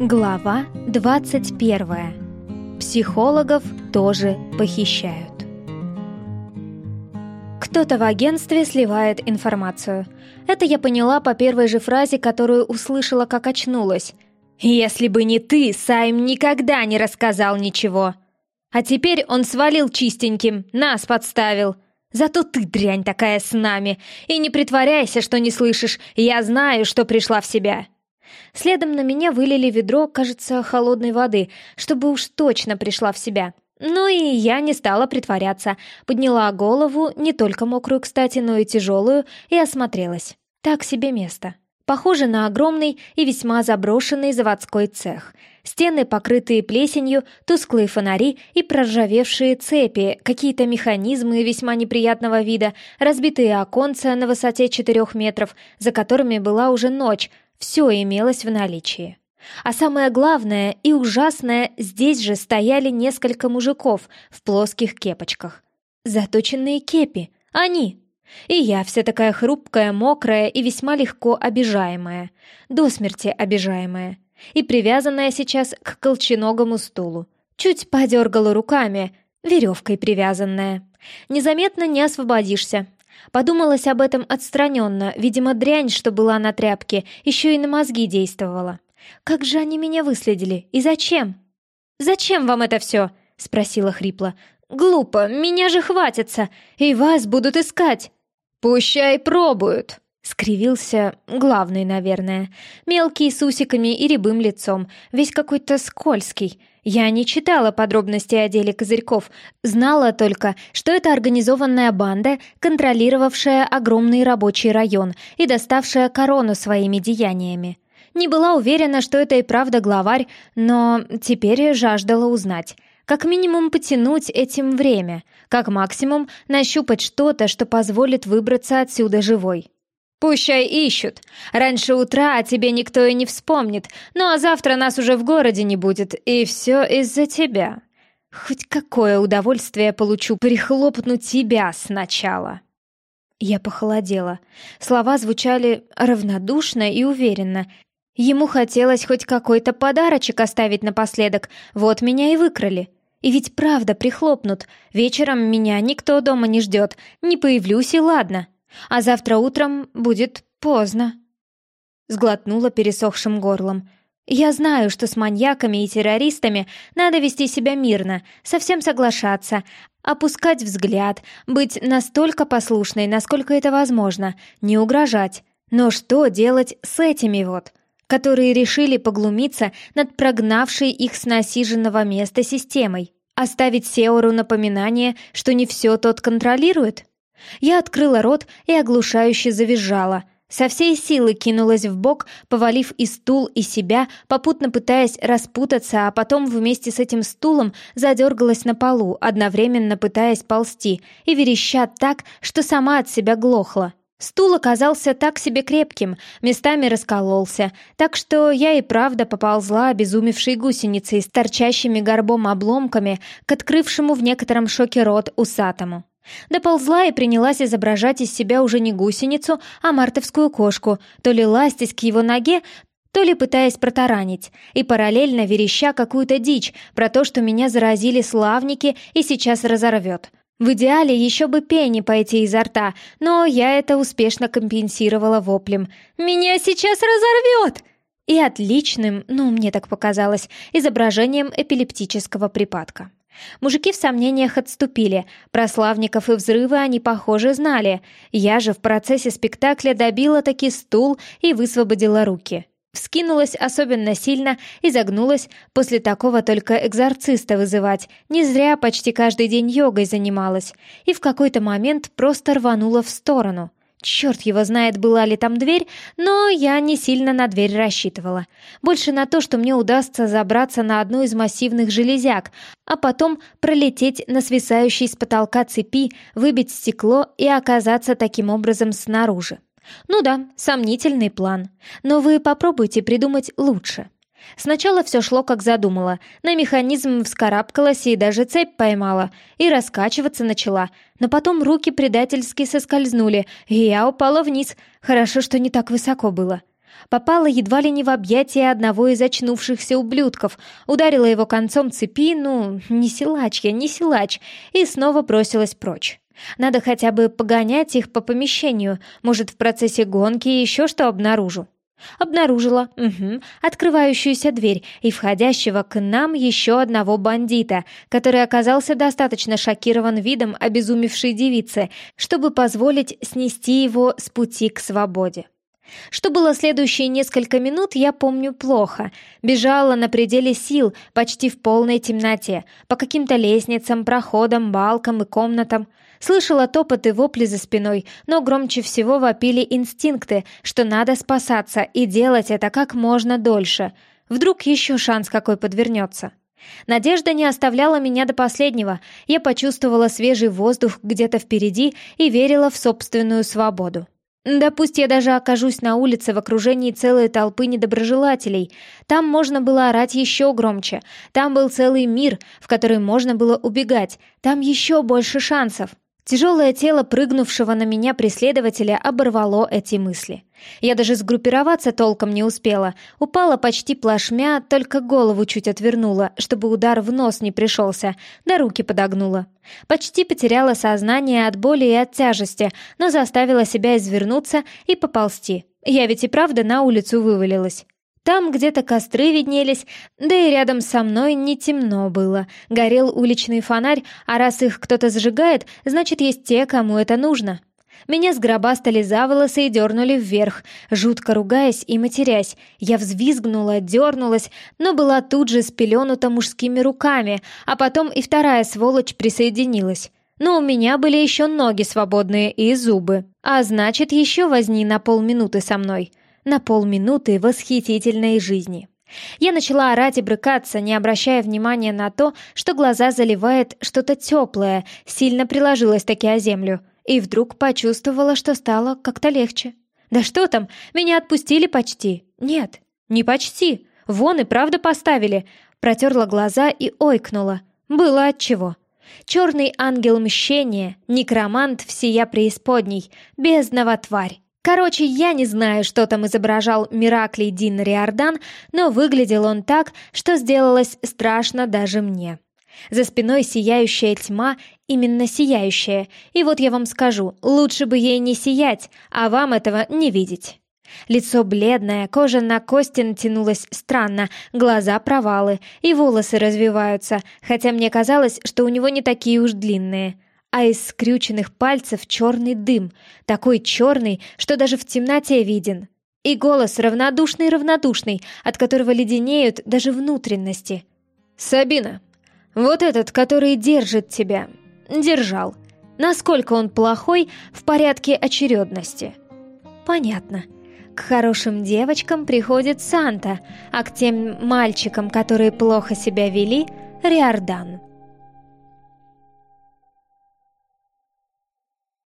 Глава 21. Психологов тоже похищают. Кто-то в агентстве сливает информацию. Это я поняла по первой же фразе, которую услышала, как очнулась. «Если бы не ты, Сайм никогда не рассказал ничего!» А теперь он свалил чистеньким, нас подставил. Зато ты, дрянь такая, с нами. И не притворяйся, что не слышишь. Я знаю, что пришла в себя. Следом на меня вылили ведро, кажется, холодной воды, чтобы уж точно пришла в себя. Ну и я не стала притворяться. Подняла голову, не только мокрую, кстати, но и тяжелую, и осмотрелась. Так себе место. Похоже на огромный и весьма заброшенный заводской цех. Стены, покрытые плесенью, тусклые фонари и проржавевшие цепи, какие-то механизмы весьма неприятного вида, разбитые оконца на высоте четырех метров, за которыми была уже ночь, все имелось в наличии. А самое главное и ужасное, здесь же стояли несколько мужиков в плоских кепочках. Заточенные кепи. Они. И я вся такая хрупкая, мокрая и весьма легко обижаемая. До смерти обижаемая. И привязанная сейчас к колченогому стулу. Чуть подергала руками, веревкой привязанная. Незаметно не освободишься. Подумалось об этом отстраненно, видимо, дрянь, что была на тряпке, еще и на мозги действовала. Как же они меня выследили? И зачем? «Зачем вам это все?» — спросила хрипло. «Глупо, меня же хватится, и вас будут искать». «Пущай пробуют», — скривился главный, наверное. Мелкий, с усиками и рябым лицом, весь какой-то скользкий. Я не читала подробностей о деле Козырьков, знала только, что это организованная банда, контролировавшая огромный рабочий район и доставшая корону своими деяниями. Не была уверена, что это и правда главарь, но теперь жаждала узнать. Как минимум потянуть этим время, как максимум нащупать что-то, что позволит выбраться отсюда живой. «Пущай ищут. Раньше утра о тебе никто и не вспомнит, ну а завтра нас уже в городе не будет, и все из-за тебя. Хоть какое удовольствие получу прихлопнуть тебя сначала». Я похолодела. Слова звучали равнодушно и уверенно, Ему хотелось хоть какой-то подарочек оставить напоследок, вот меня и выкрали. И ведь правда прихлопнут, вечером меня никто дома не ждет, не появлюсь и ладно. А завтра утром будет поздно. Сглотнула пересохшим горлом. Я знаю, что с маньяками и террористами надо вести себя мирно, совсем соглашаться, опускать взгляд, быть настолько послушной, насколько это возможно, не угрожать. Но что делать с этими вот? которые решили поглумиться над прогнавшей их с насиженного места системой, оставить Сеору напоминание, что не все тот контролирует? Я открыла рот и оглушающе завизжала. Со всей силы кинулась в бок, повалив и стул, и себя, попутно пытаясь распутаться, а потом вместе с этим стулом задергалась на полу, одновременно пытаясь ползти, и вереща так, что сама от себя глохла. Стул оказался так себе крепким, местами раскололся, так что я и правда поползла обезумевшей гусеницей с торчащими горбом обломками к открывшему в некотором шоке рот усатому. Доползла и принялась изображать из себя уже не гусеницу, а мартовскую кошку, то ли ластясь к его ноге, то ли пытаясь протаранить, и параллельно вереща какую-то дичь про то, что меня заразили славники и сейчас разорвет. В идеале еще бы пени пойти изо рта, но я это успешно компенсировала воплем. «Меня сейчас разорвет!» И отличным, ну, мне так показалось, изображением эпилептического припадка. Мужики в сомнениях отступили, про славников и взрывы они, похоже, знали. Я же в процессе спектакля добила таки стул и высвободила руки. Вскинулась особенно сильно и загнулась, после такого только экзорциста вызывать. Не зря почти каждый день йогой занималась. И в какой-то момент просто рванула в сторону. Черт его знает, была ли там дверь, но я не сильно на дверь рассчитывала. Больше на то, что мне удастся забраться на одну из массивных железяк, а потом пролететь на свисающей с потолка цепи, выбить стекло и оказаться таким образом снаружи. Ну да, сомнительный план. Но вы попробуйте придумать лучше. Сначала все шло, как задумала. На механизм вскарабкалась и даже цепь поймала. И раскачиваться начала. Но потом руки предательски соскользнули, и я упала вниз. Хорошо, что не так высоко было. Попала едва ли не в объятия одного из очнувшихся ублюдков, ударила его концом цепи, ну, не силач я, не силач, и снова бросилась прочь. Надо хотя бы погонять их по помещению, может, в процессе гонки еще что обнаружу. Обнаружила, угу, открывающуюся дверь и входящего к нам еще одного бандита, который оказался достаточно шокирован видом обезумевшей девицы, чтобы позволить снести его с пути к свободе. Что было следующие несколько минут, я помню плохо. Бежала на пределе сил, почти в полной темноте, по каким-то лестницам, проходам, балкам и комнатам. Слышала топот и вопли за спиной, но громче всего вопили инстинкты, что надо спасаться и делать это как можно дольше. Вдруг еще шанс какой подвернется. Надежда не оставляла меня до последнего. Я почувствовала свежий воздух где-то впереди и верила в собственную свободу. Да пусть я даже окажусь на улице в окружении целой толпы недоброжелателей. Там можно было орать еще громче. Там был целый мир, в который можно было убегать. Там еще больше шансов. Тяжелое тело прыгнувшего на меня преследователя оборвало эти мысли. Я даже сгруппироваться толком не успела. Упала почти плашмя, только голову чуть отвернула, чтобы удар в нос не пришелся, да руки подогнула. Почти потеряла сознание от боли и от тяжести, но заставила себя извернуться и поползти. Я ведь и правда на улицу вывалилась. Там где-то костры виднелись, да и рядом со мной не темно было. Горел уличный фонарь, а раз их кто-то зажигает, значит, есть те, кому это нужно. Меня сгробастали за волосы и дернули вверх, жутко ругаясь и матерясь. Я взвизгнула, дернулась, но была тут же спеленута мужскими руками, а потом и вторая сволочь присоединилась. Но у меня были еще ноги свободные и зубы, а значит, еще возни на полминуты со мной на полминуты восхитительной жизни. Я начала орать и брыкаться, не обращая внимания на то, что глаза заливает что-то теплое, сильно приложилась таки о землю, и вдруг почувствовала, что стало как-то легче. Да что там, меня отпустили почти. Нет, не почти. Вон и правда поставили. Протерла глаза и ойкнула. Было отчего. Черный ангел мщения, некромант всея преисподней, бездного тварь. Короче, я не знаю, что там изображал Мираклий Дин Риордан, но выглядел он так, что сделалось страшно даже мне. За спиной сияющая тьма, именно сияющая, и вот я вам скажу, лучше бы ей не сиять, а вам этого не видеть. Лицо бледное, кожа на кости натянулась странно, глаза провалы, и волосы развиваются, хотя мне казалось, что у него не такие уж длинные а из скрюченных пальцев черный дым, такой черный, что даже в темноте виден. И голос равнодушный-равнодушный, от которого леденеют даже внутренности. «Сабина, вот этот, который держит тебя, держал. Насколько он плохой в порядке очередности?» «Понятно. К хорошим девочкам приходит Санта, а к тем мальчикам, которые плохо себя вели, Риордан».